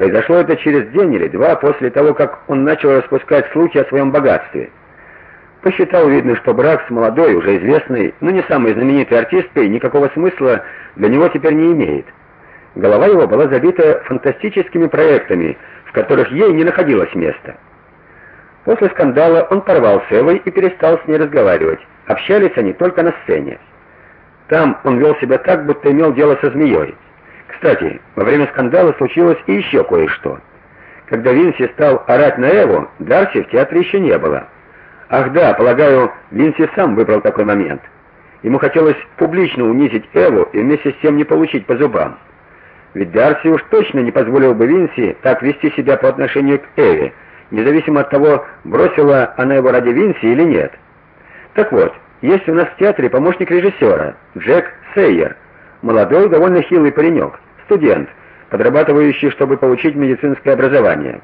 Произошло это через день или два после того, как он начал распускать слухи о своем богатстве. Посчитал, видно, что брак с молодой, уже известной, но не самой знаменитой артисткой никакого смысла для него теперь не имеет. Голова его была забита фантастическими проектами, в которых ей не находилось места. После скандала он порвал с Эвой и перестал с ней разговаривать. Общались они только на сцене. Там он вел себя так, будто имел дело со змеей. Кстати, во время скандала случилось и еще кое-что. Когда Винси стал орать на Эву, Дарси в театре еще не было. Ах да, полагаю, Винси сам выбрал такой момент. Ему хотелось публично унизить Эву и вместе с тем не получить по зубам. Ведь Дарси уж точно не позволил бы Винси так вести себя по отношению к Эве, независимо от того, бросила она его ради Винси или нет. Так вот, есть у нас в театре помощник режиссера Джек Сейер, молодой, довольно хилый паренек, студент, подрабатывающий, чтобы получить медицинское образование.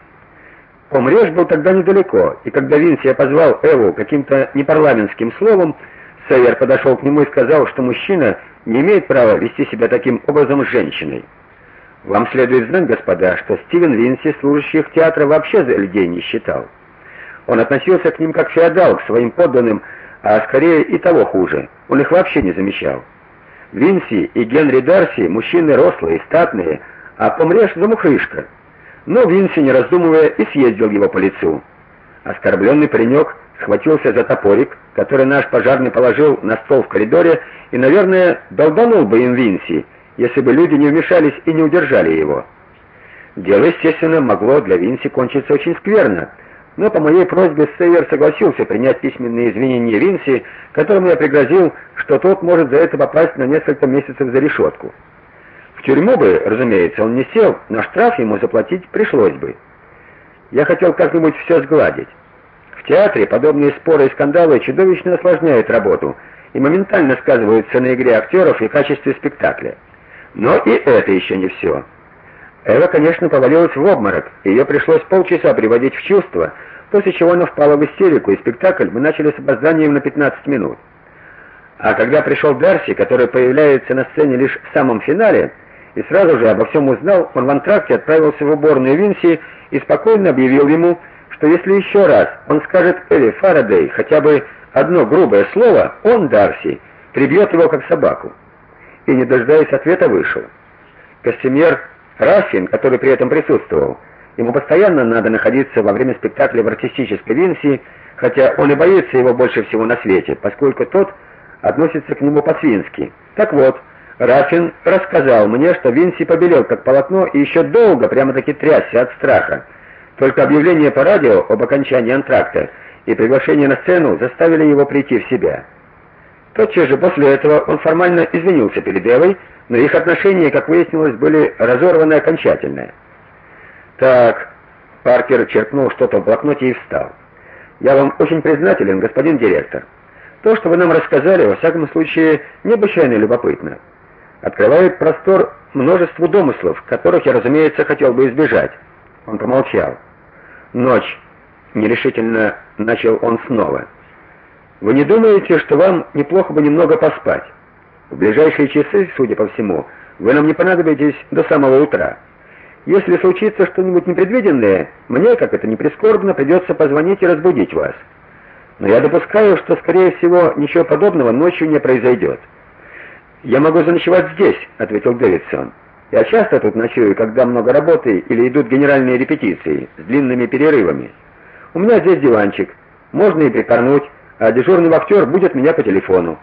Помреж был тогда недалеко, и когда Винси позвал Эву каким-то непарламентским словом, Сейер подошел к нему и сказал, что мужчина не имеет права вести себя таким образом с женщиной. Вам следует знать, господа, что Стивен Винси служащих театра вообще за людей не считал. Он относился к ним как феодал к своим подданным, а скорее и того хуже. Он их вообще не замечал. Винси и Генри Дарси мужчины рослые, статные, а помрешь замухрышка. Но Винси, не раздумывая, и съездил его по лицу. Оскорбленный паренек схватился за топорик, который наш пожарный положил на стол в коридоре, и, наверное, долбанул бы им Винси, если бы люди не вмешались и не удержали его. Дело, естественно, могло для Винси кончиться очень скверно, но по моей просьбе Сейер согласился принять письменные извинения Винси, которому я пригрозил, что тот может за это попасть на несколько месяцев за решетку. В тюрьму бы, разумеется, он не сел, но штраф ему заплатить пришлось бы. Я хотел как-нибудь все сгладить. В театре подобные споры и скандалы чудовищно осложняют работу и моментально сказываются на игре актеров и качестве спектакля. Но и это еще не все. Эва, конечно, повалилась в обморок, и ее пришлось полчаса приводить в чувство, после чего она впала в истерику, и спектакль мы начали с опозданием на 15 минут. А когда пришел Дарси, который появляется на сцене лишь в самом финале, и сразу же обо всем узнал, он в антракте отправился в уборную Винси и спокойно объявил ему, что если еще раз он скажет Эви Фарадей хотя бы одно грубое слово, он, Дарси, прибьет его как собаку и, не дожидаясь ответа, вышел. Костюмер Рафин, который при этом присутствовал, ему постоянно надо находиться во время спектакля в артистической Винси, хотя он и боится его больше всего на свете, поскольку тот относится к нему по-свински. Так вот, Рафин рассказал мне, что Винси побелел как полотно и еще долго прямо-таки трясся от страха. Только объявление по радио об окончании антракта и приглашение на сцену заставили его прийти в себя. Тотчас же после этого он формально извинился перед Эвой, но их отношения, как выяснилось, были разорваны окончательно. Так, Паркер черкнул что-то в блокноте и встал. Я вам очень признателен, господин директор. То, что вы нам рассказали, во всяком случае, необычайно любопытно. Открывает простор множеству домыслов, которых я, разумеется, хотел бы избежать. Он помолчал. Ночь. Нерешительно начал он снова. Вы не думаете, что вам неплохо бы немного поспать? В ближайшие часы, судя по всему, вы нам не понадобитесь до самого утра. Если случится что-нибудь непредвиденное, мне, как это ни прискорбно, придется позвонить и разбудить вас. Но я допускаю, что скорее всего ничего подобного ночью не произойдет. Я могу заночевать здесь, ответил Дэвидсон. Я часто тут ночую, когда много работы или идут генеральные репетиции с длинными перерывами. У меня здесь диванчик. Можно и прикорнуть а дежурный вахтер будет меня по телефону.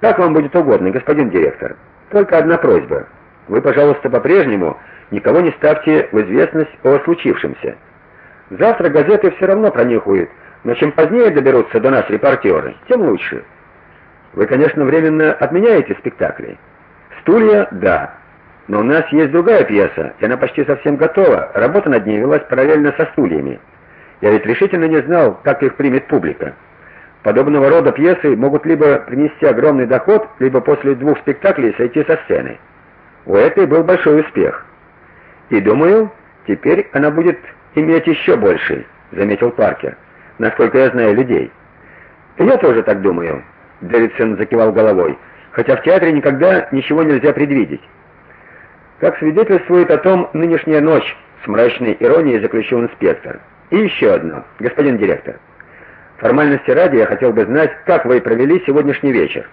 Как вам будет угодно, господин директор. Только одна просьба. Вы, пожалуйста, по-прежнему никого не ставьте в известность о случившемся. Завтра газеты все равно пронюхают, но чем позднее доберутся до нас репортеры, тем лучше. Вы, конечно, временно отменяете спектакли. Стулья да. Но у нас есть другая пьеса, и она почти совсем готова. Работа над ней велась параллельно со стульями. Я ведь решительно не знал, как их примет публика. Подобного рода пьесы могут либо принести огромный доход, либо после двух спектаклей сойти со сцены. У этой был большой успех. И думаю, теперь она будет иметь еще больший, заметил Паркер. Насколько я знаю людей. Я тоже так думаю, Дэвидсон закивал головой. Хотя в театре никогда ничего нельзя предвидеть. Как свидетельствует о том нынешняя ночь, с мрачной иронией заключил инспектор. И еще одно, господин директор. Формальности ради я хотел бы знать, как вы провели сегодняшний вечер.